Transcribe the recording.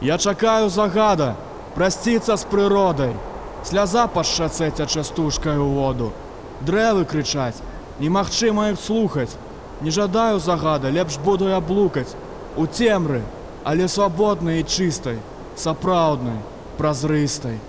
Я чакаю загада прасціцца з прыродай. Сляза па шчацэ цячэ стужкаю воду. Дрэвы крычаць, немагчыма іх слухаць. Не жадаю загада, лепш буду я блукаць. У цемры, але свабоднай і чыстай, сапраўднай, празрыстай.